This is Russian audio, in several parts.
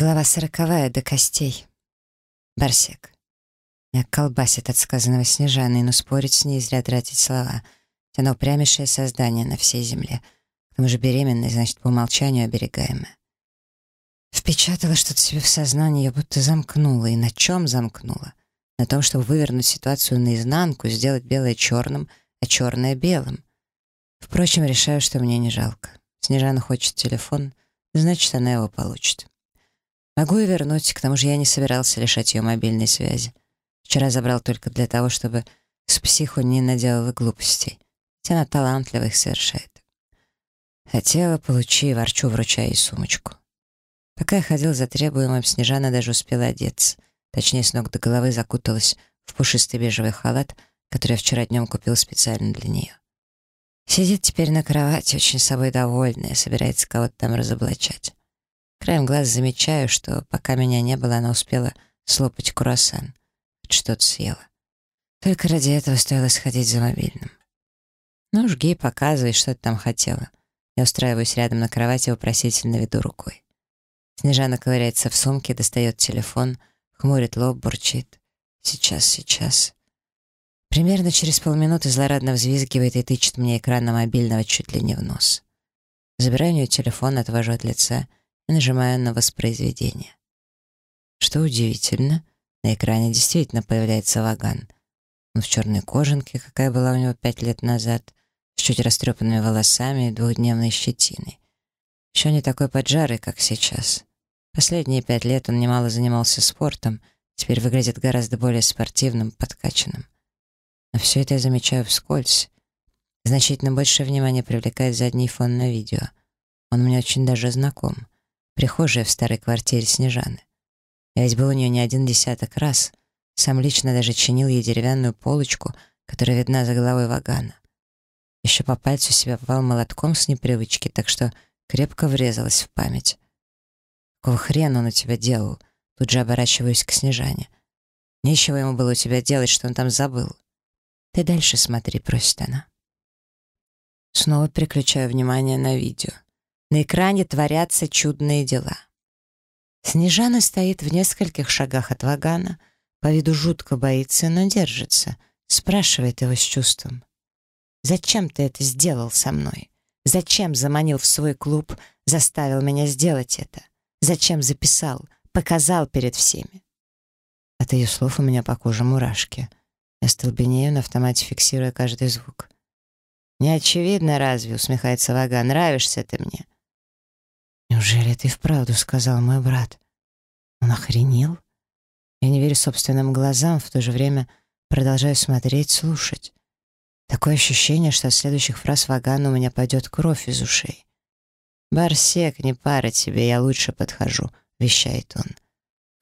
Глава сороковая до костей. Барсек. Меня колбасит от сказанного Снежаной, но спорить с ней зря тратить слова. Она упрямейшее создание на всей земле. К тому же беременная, значит, по умолчанию оберегаемая. Впечатала что-то себе в сознание, я будто замкнула. И на чем замкнула? На том, чтобы вывернуть ситуацию наизнанку, сделать белое черным, а черное белым. Впрочем, решаю, что мне не жалко. Снежана хочет телефон, значит, она его получит. Могу и вернуть, к тому же я не собирался лишать ее мобильной связи. Вчера забрал только для того, чтобы с психу не наделала глупостей. Ведь она талантливо их совершает. Хотела, получи, ворчу, вручая ей сумочку. Пока я ходил за требуемым, Снежана даже успела одеться. Точнее, с ног до головы закуталась в пушистый бежевый халат, который я вчера днем купил специально для нее. Сидит теперь на кровати, очень собой довольная, собирается кого-то там разоблачать. Краем глаз замечаю, что пока меня не было, она успела слопать круассан. Что-то съела. Только ради этого стоило сходить за мобильным. Ну, жги, показывай, что ты там хотела. Я устраиваюсь рядом на кровати, вопросительно веду рукой. Снежана ковыряется в сумке, достает телефон, хмурит лоб, бурчит. Сейчас, сейчас. Примерно через полминуты злорадно взвизгивает и тычет мне экран на мобильного чуть ли не в нос. Забираю у нее телефон, отвожу от лица — и нажимаю на воспроизведение. Что удивительно, на экране действительно появляется Ваган. Он в черной кожанке, какая была у него пять лет назад, с чуть растрепанными волосами и двухдневной щетиной. Еще не такой поджарый, как сейчас. Последние пять лет он немало занимался спортом, теперь выглядит гораздо более спортивным, подкачанным. Но все это я замечаю вскользь. Значительно больше внимания привлекает задний фон на видео. Он мне очень даже знаком — прихожая в старой квартире Снежаны. Я ведь был у нее не один десяток раз. Сам лично даже чинил ей деревянную полочку, которая видна за головой вагана. Еще по пальцу себя попал молотком с непривычки, так что крепко врезалась в память. «Какого хрена он у тебя делал?» Тут же оборачиваюсь к Снежане. «Нечего ему было у тебя делать, что он там забыл». «Ты дальше смотри», — просит она. Снова переключаю внимание на видео. На экране творятся чудные дела. Снежана стоит в нескольких шагах от вагана, по виду жутко боится, но держится, спрашивает его с чувством. «Зачем ты это сделал со мной? Зачем заманил в свой клуб, заставил меня сделать это? Зачем записал, показал перед всеми?» От ее слов у меня по коже мурашки. Я столбенею на автомате, фиксируя каждый звук. «Не очевидно разве?» — усмехается Вага. «Нравишься ты мне?» «Неужели ты вправду сказал мой брат?» Он охренел? Я не верю собственным глазам, в то же время продолжаю смотреть, слушать. Такое ощущение, что от следующих фраз Вагана у меня пойдет кровь из ушей. «Барсек, не пара тебе, я лучше подхожу», — вещает он.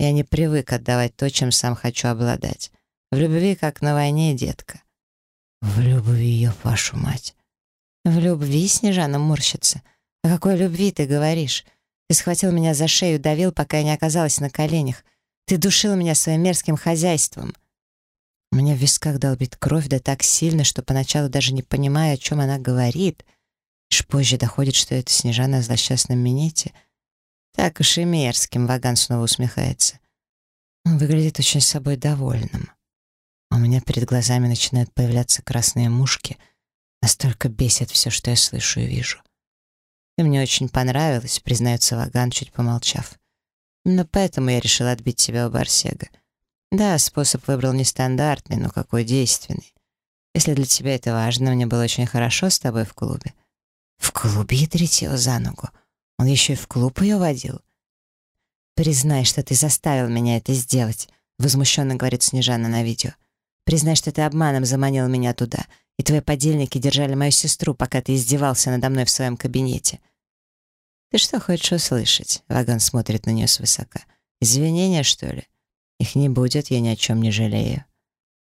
«Я не привык отдавать то, чем сам хочу обладать. В любви, как на войне, детка». «В любви ее, вашу мать». «В любви?» — Снежана морщится — «О какой любви ты говоришь? Ты схватил меня за шею, давил, пока я не оказалась на коленях. Ты душил меня своим мерзким хозяйством». Меня в висках долбит кровь, да так сильно, что поначалу даже не понимаю, о чем она говорит. Лишь позже доходит, что это Снежана в злосчастном минете. Так уж и мерзким, Ваган снова усмехается. Он выглядит очень собой довольным. А у меня перед глазами начинают появляться красные мушки. Настолько бесит все, что я слышу и вижу. Ты мне очень понравилась, признается Ваган, чуть помолчав. Именно поэтому я решил отбить тебя у Барсега. Да, способ выбрал нестандартный, но какой действенный. Если для тебя это важно, мне было очень хорошо с тобой в клубе. В клубе ядрить его за ногу. Он еще и в клуб ее водил. «Признай, что ты заставил меня это сделать», — возмущенно говорит Снежана на видео. «Признай, что ты обманом заманил меня туда, и твои подельники держали мою сестру, пока ты издевался надо мной в своем кабинете. «Ты что хочешь услышать?» — Ваган смотрит на нее свысока. «Извинения, что ли? Их не будет, я ни о чем не жалею».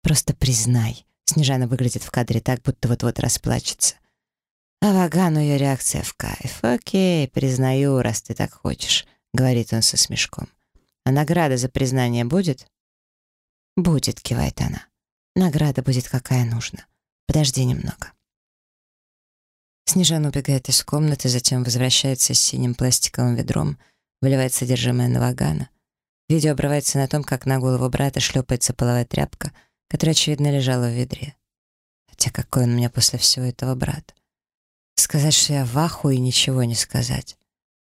«Просто признай». Снежана выглядит в кадре так, будто вот-вот расплачется. А Вагану ее реакция в кайф. «Окей, признаю, раз ты так хочешь», — говорит он со смешком. «А награда за признание будет?» «Будет», — кивает она. «Награда будет какая нужна. Подожди немного». Снежана убегает из комнаты, затем возвращается с синим пластиковым ведром, выливает содержимое на вагана. Видео обрывается на том, как на голову брата шлепается половая тряпка, которая, очевидно, лежала в ведре. Хотя какой он у меня после всего этого брат. Сказать, что я в аху и ничего не сказать.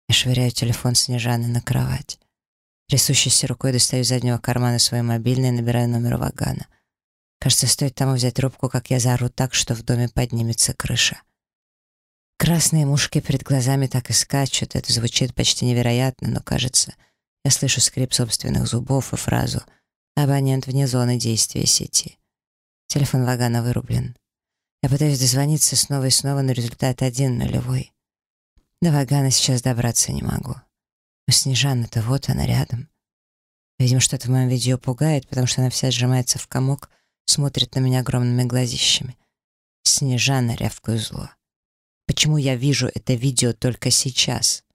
Я швыряю телефон Снежаны на кровать. Трясущейся рукой достаю из заднего кармана свой мобильный и набираю номер вагана. Кажется, стоит тому взять трубку, как я заору так, что в доме поднимется крыша. Красные мушки перед глазами так и скачут. Это звучит почти невероятно, но кажется, я слышу скрип собственных зубов и фразу «Абонент вне зоны действия сети». Телефон Вагана вырублен. Я пытаюсь дозвониться снова и снова, но результат один нулевой. До Вагана сейчас добраться не могу. Но Снежана-то вот она рядом. Видимо, что-то в моем видео пугает, потому что она вся сжимается в комок, смотрит на меня огромными глазищами. Снежана рявкую зло. Почему я вижу это видео только сейчас?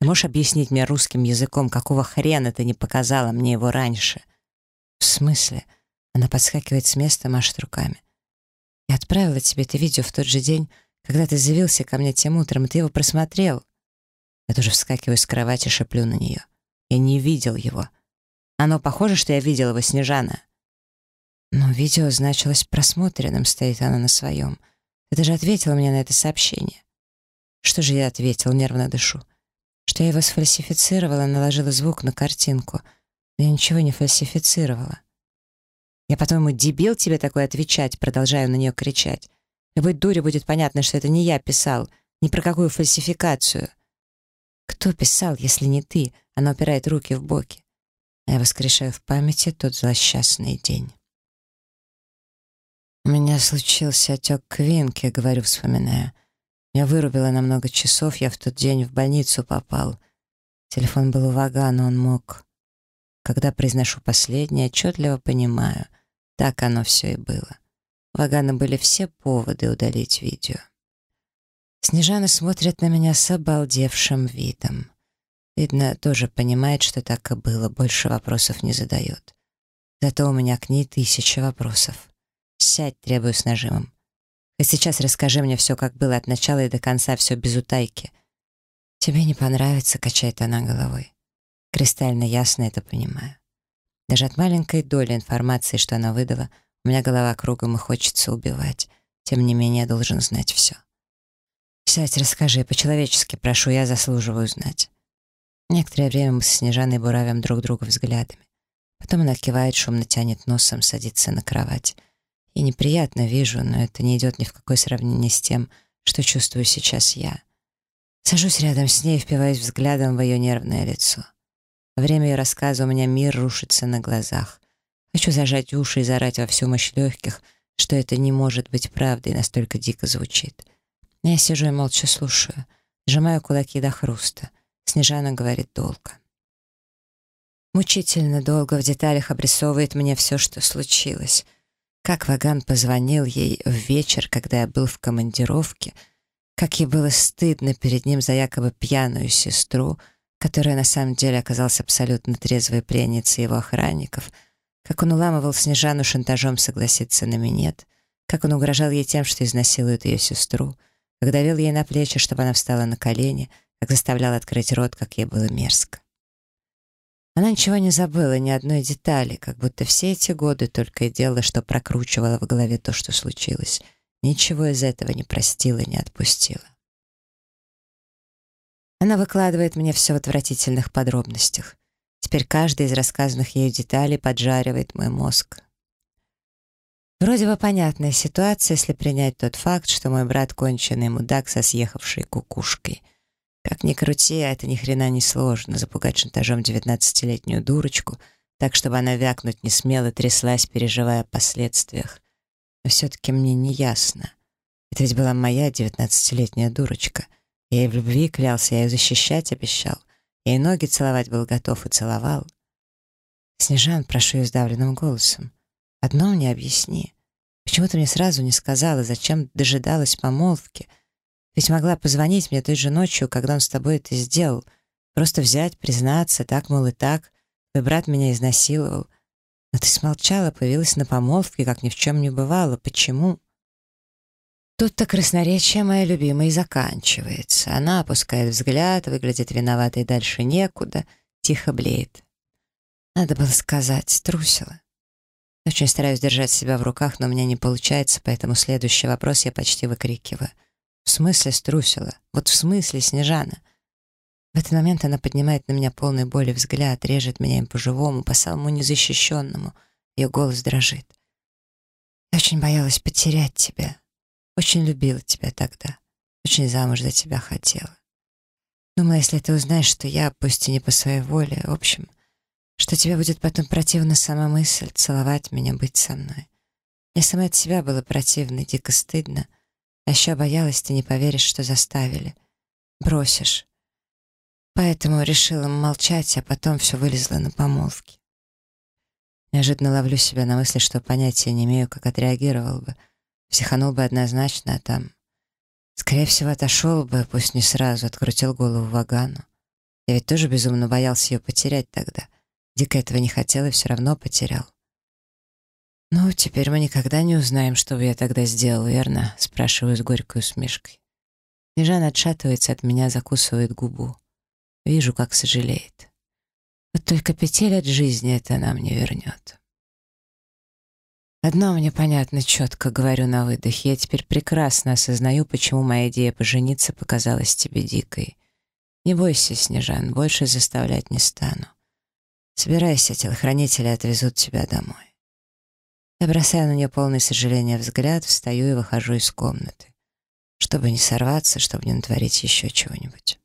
Ты можешь объяснить мне русским языком, какого хрена ты не показала мне его раньше? В смысле? Она подскакивает с места, машет руками. Я отправила тебе это видео в тот же день, когда ты заявился ко мне тем утром, и ты его просмотрел. Я тоже вскакиваю с кровати, шеплю на нее. Я не видел его. Оно похоже, что я видел его, Снежана. Но видео значилось просмотренным, стоит она на своем. Ты же ответила мне на это сообщение. Что же я ответил, нервно дышу? Что я его сфальсифицировала, наложила звук на картинку. Но я ничего не фальсифицировала. Я, по-твоему, дебил тебе такое отвечать, продолжаю на нее кричать. Любой дуре будет понятно, что это не я писал, ни про какую фальсификацию. Кто писал, если не ты? Она упирает руки в боки. А я воскрешаю в памяти тот злосчастный день. У меня случился отек квинки, говорю, вспоминая. Меня вырубило на много часов, я в тот день в больницу попал. Телефон был у Вагана, он мог. Когда произношу последнее, отчетливо понимаю, так оно все и было. У Вагана были все поводы удалить видео. Снежана смотрит на меня с обалдевшим видом. Видно, тоже понимает, что так и было, больше вопросов не задает. Зато у меня к ней тысяча вопросов. «Сядь», — требую с нажимом. «И сейчас расскажи мне все, как было от начала и до конца, все без утайки». «Тебе не понравится», — качает она головой. Кристально ясно это понимаю. Даже от маленькой доли информации, что она выдала, у меня голова кругом и хочется убивать. Тем не менее, я должен знать все. «Сядь, расскажи, по-человечески, прошу, я заслуживаю знать». Некоторое время мы с Снежаной буравим друг друга взглядами. Потом она кивает, шумно тянет носом, садится на кровать. И неприятно вижу, но это не идет ни в какое сравнение с тем, что чувствую сейчас я. Сажусь рядом с ней и впиваюсь взглядом в ее нервное лицо. Во время ее рассказа у меня мир рушится на глазах. Хочу зажать уши и заорать во всю мощь легких, что это не может быть правдой, настолько дико звучит. Я сижу и молча слушаю, сжимаю кулаки до хруста. Снежана говорит долго. Мучительно долго в деталях обрисовывает мне все, что случилось. Как Ваган позвонил ей в вечер, когда я был в командировке, как ей было стыдно перед ним за якобы пьяную сестру, которая на самом деле оказалась абсолютно трезвой пленницей его охранников, как он уламывал Снежану шантажом согласиться на минет, как он угрожал ей тем, что изнасилует ее сестру — как давил ей на плечи, чтобы она встала на колени, как заставлял открыть рот, как ей было мерзко. Она ничего не забыла, ни одной детали, как будто все эти годы только и делала, что прокручивала в голове то, что случилось. Ничего из этого не простила, не отпустила. Она выкладывает мне все в отвратительных подробностях. Теперь каждая из рассказанных ею деталей поджаривает мой мозг. Вроде бы понятная ситуация, если принять тот факт, что мой брат конченый мудак со съехавшей кукушкой. Как ни крути, а это ни хрена не сложно, запугать шантажом девятнадцатилетнюю дурочку, так, чтобы она вякнуть не смело тряслась, переживая о последствиях. Но все-таки мне не ясно. Это ведь была моя девятнадцатилетняя дурочка. Я ей в любви клялся, я ее защищать обещал. Я ей ноги целовать был готов и целовал. «Снежан, прошу ее сдавленным голосом. Одно мне объясни. Почему ты мне сразу не сказала, зачем дожидалась помолвки? Ведь могла позвонить мне той же ночью, когда он с тобой это сделал. Просто взять, признаться, так, мол, и так. Твой брат меня изнасиловал. Но ты смолчала, появилась на помолвке, как ни в чем не бывало. Почему? Тут-то красноречие мое любимое и заканчивается. Она опускает взгляд, выглядит виноватой дальше некуда, тихо блеет. Надо было сказать, струсила. Очень стараюсь держать себя в руках, но у меня не получается, поэтому следующий вопрос я почти выкрикиваю. «В смысле струсила? Вот в смысле, Снежана?» В этот момент она поднимает на меня полный боли взгляд, режет меня им по-живому, по самому незащищенному. Ее голос дрожит. «Я очень боялась потерять тебя. Очень любила тебя тогда. Очень замуж за тебя хотела. Думала, если ты узнаешь, что я, пусть и не по своей воле, в общем, что тебе будет потом противна сама мысль целовать меня, быть со мной. Мне сама от себя было противно, дико стыдно. А еще боялась, ты не поверишь, что заставили. Бросишь. Поэтому решила молчать, а потом все вылезло на помолвке. Неожиданно ловлю себя на мысли, что понятия не имею, как отреагировал бы. Психанул бы однозначно, а там... Скорее всего, отошел бы, пусть не сразу, открутил голову Вагану. Я ведь тоже безумно боялся ее потерять тогда — Дико этого не хотел и все равно потерял. «Ну, теперь мы никогда не узнаем, что бы я тогда сделал, верно?» — спрашиваю с горькой усмешкой. Снежана отшатывается от меня, закусывает губу. Вижу, как сожалеет. Вот только пяти лет жизни это нам не вернет. Одно мне понятно четко, говорю на выдохе. Я теперь прекрасно осознаю, почему моя идея пожениться показалась тебе дикой. Не бойся, Снежан, больше заставлять не стану. Собирайся, телохранители отвезут тебя домой. Я бросаю на нее полный сожаления взгляд, встаю и выхожу из комнаты, чтобы не сорваться, чтобы не натворить еще чего-нибудь.